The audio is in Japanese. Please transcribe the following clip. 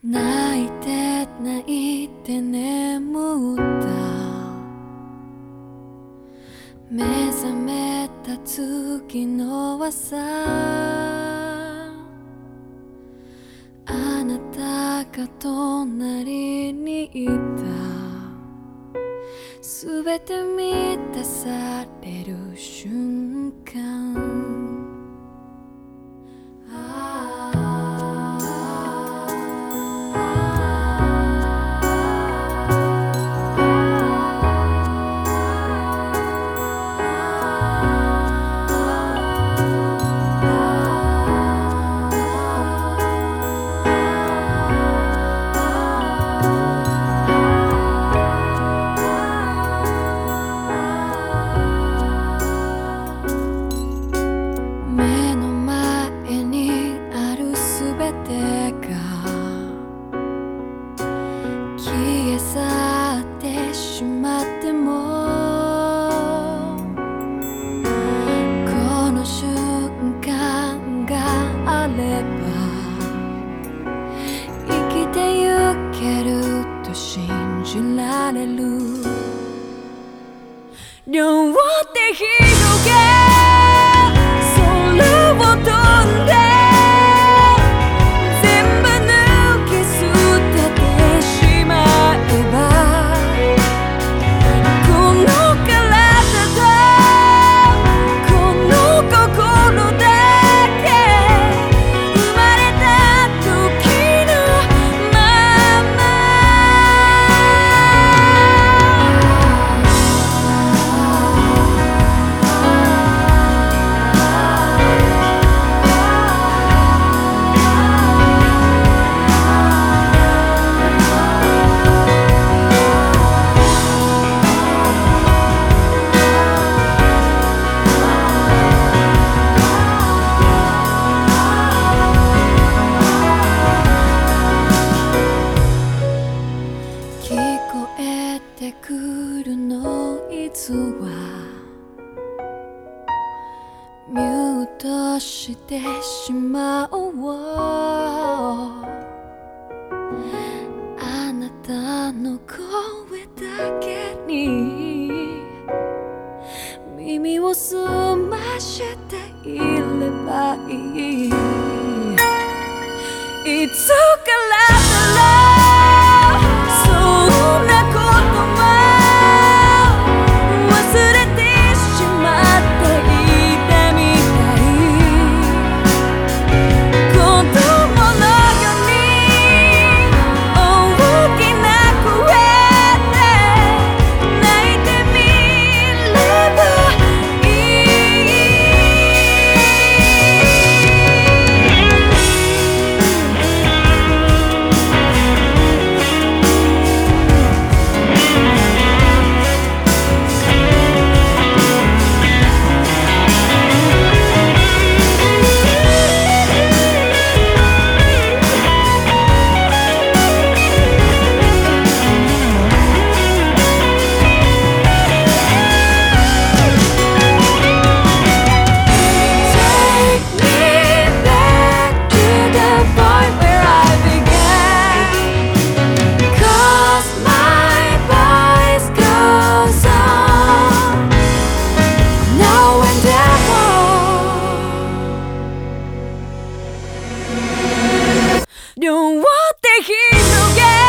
泣いて泣いて眠った。目覚めた次の朝。あなたが隣にいた。すべて満たされる瞬間。はミュートしてしまおう。あなたの声だけに耳を澄ましていればいい。いつever. 両手広げ